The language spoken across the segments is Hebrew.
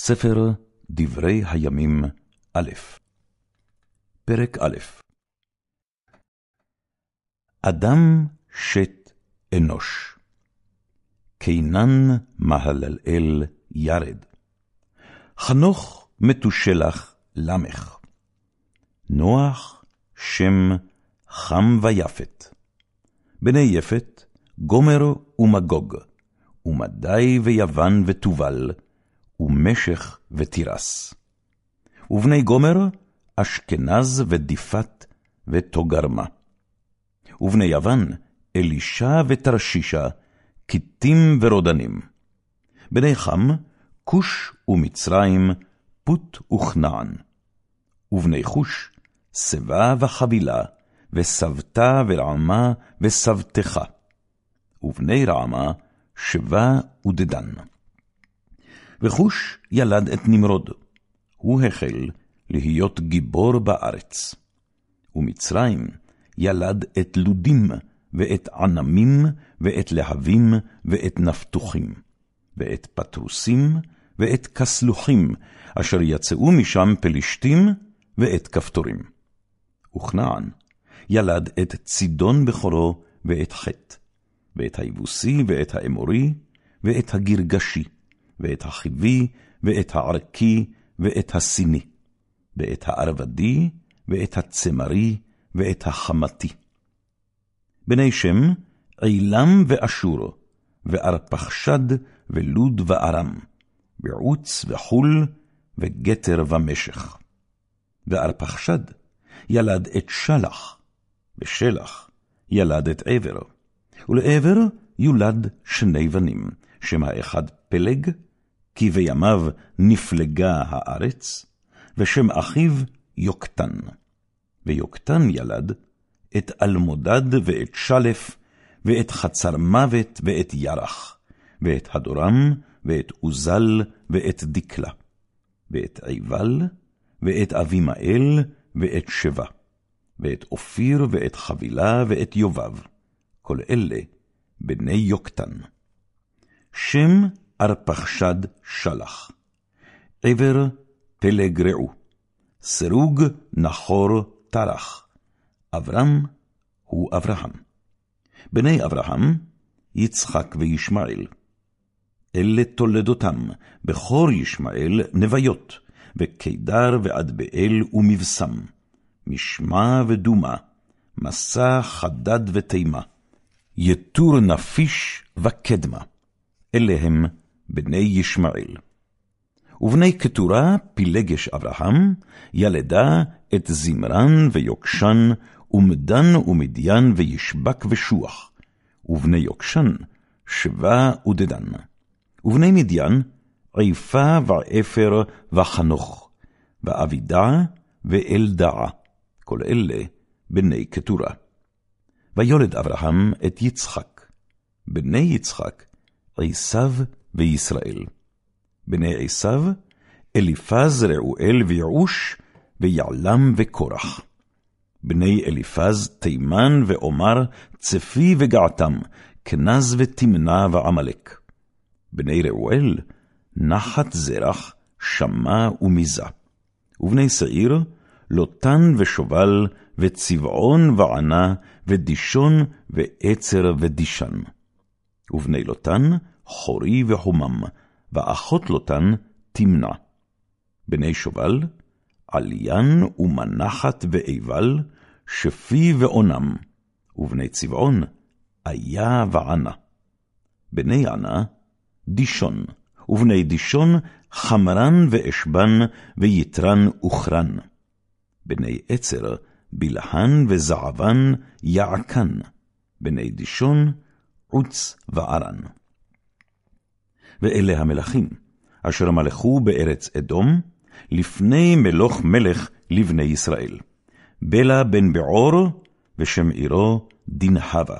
ספר דברי הימים א', פרק א' אדם שת אנוש, קינן מהללאל ירד, חנוך מתושלח למך, נוח שם חם ויפת, בני יפת גומר ומגוג, ומדי ויוון ותובל, ומשך ותירס. ובני גומר, אשכנז ודיפת ותוגרמה. ובני יוון, אלישע ותרשישה, כתים ורודנים. בני חם, כוש ומצרים, פוט וכנען. ובני חוש, שיבה וחבילה, וסבתה ורעמה וסבתך. ובני רעמה, שבה ודדן. וחוש ילד את נמרוד, הוא החל להיות גיבור בארץ. ומצרים ילד את לודים, ואת ענמים, ואת להבים, ואת נפתוחים, ואת פטרוסים, ואת כסלוחים, אשר יצאו משם פלישתים, ואת כפתורים. וכנען ילד את צידון בכורו, ואת חטא, ואת היבוסי, ואת האמורי, ואת הגרגשי. ואת החיבי, ואת הערכי, ואת הסיני, ואת הערבדי, ואת הצמרי, ואת החמתי. בני שם, עילם ואשור, וארפחשד, ולוד וארם, ועוץ וחול, וגתר ומשך. וארפחשד ילד את שלח, ושלח ילד את עבר, ולעבר יולד שני בנים, שם האחד פלג, כי בימיו נפלגה הארץ, ושם אחיו יוקטן. ויוקטן ילד את אלמודד ואת שלף, ואת חצר מוות ואת ירח, ואת הדורם, ואת עוזל, ואת דקלה, ואת עיבל, ואת אבימאל, ואת שבה, ואת אופיר, ואת חבילה, ואת יובב, כל אלה בני יוקטן. שם ארפחשד שלח. עבר פלג רעו. סרוג נחור טרח. אברהם הוא אברהם. בני אברהם, יצחק וישמעאל. אלה תולדותם, בכור ישמעאל נוויות, וקידר ועד באל ומבשם, משמע ודומה, מסע חדד ותימה, יתור נפיש וקדמה. אלה הם בני ישמעאל. ובני קטורה פילגש אברהם, ילדה את זמרן ויוקשן, ומדן ומדיין וישבק ושוח. ובני יוקשן, שבה ודדן. ובני מדיין, עיפה ועפר וחנוך, ואבידע ואלדעה, כל אלה בני קטורה. ויולד אברהם את יצחק. בני יצחק, עשיו וישראל. בני עשיו, אליפז, רעואל ויעוש, ויעלם וקורח. בני אליפז, תימן ועומר, צפי וגעתם, כנז ותמנע ועמלק. בני רעואל, נחת זרח, שמע ומיזה. ובני שעיר, לוטן ושובל, וצבעון וענה, ודישון, ועצר ודישן. ובני לוטן, חורי וחומם, ואחות לוטן, תמנע. בני שובל, עליין ומנחת ואיבל, שפי ועונם, ובני צבעון, איה וענה. בני ענה, דישון, ובני דישון, חמרן ואשבן, ויתרן וכרן. בני עצר, בלהן וזעבן, יעקן. בני דישון, עוץ וערן. ואלה המלכים, אשר מלכו בארץ אדום, לפני מלוך מלך לבני ישראל. בלה בן בעור, ושם עירו דנהבה.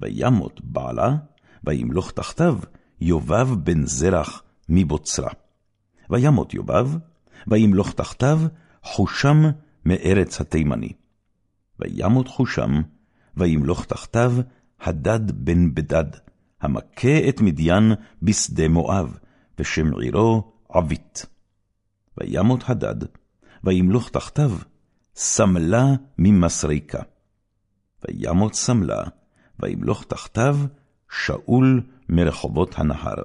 וימות בעלה, וימלוך תחתיו, יובב בן זרח מבוצרה. וימות יובב, וימלוך תחתיו, חושם מארץ התימני. וימות חושם, וימלוך תחתיו, הדד בן בדד, המכה את מדיין בשדה מואב, ושם עירו עבית. וימות הדד, וימלוך תחתיו, סמלה ממסריקה. וימות סמלה, וימלוך תחתיו, שאול מרחובות הנהר.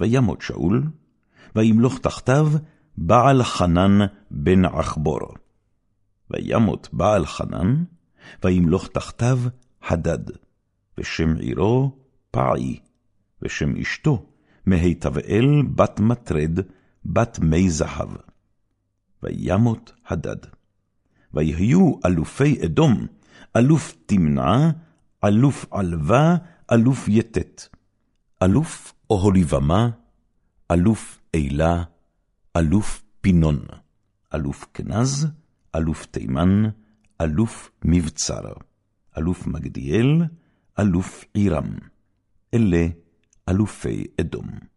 וימות שאול, וימלוך תחתיו, בעל חנן בן עכבור. וימות בעל חנן, וימלוך תחתיו הדד, ושם עירו פעי, ושם אשתו מהיטבאל בת מטרד, בת מי זהב. וימות הדד. ויהיו אלופי אדום, אלוף תמנע, אלוף עלווה, אלוף יתת, אלוף אוהליבמה, אלוף אילה, אלוף פינון, אלוף כנז, אלוף תימן, אלוף מבצר, אלוף מגדיאל, אלוף עירם. אלה אלופי אדום.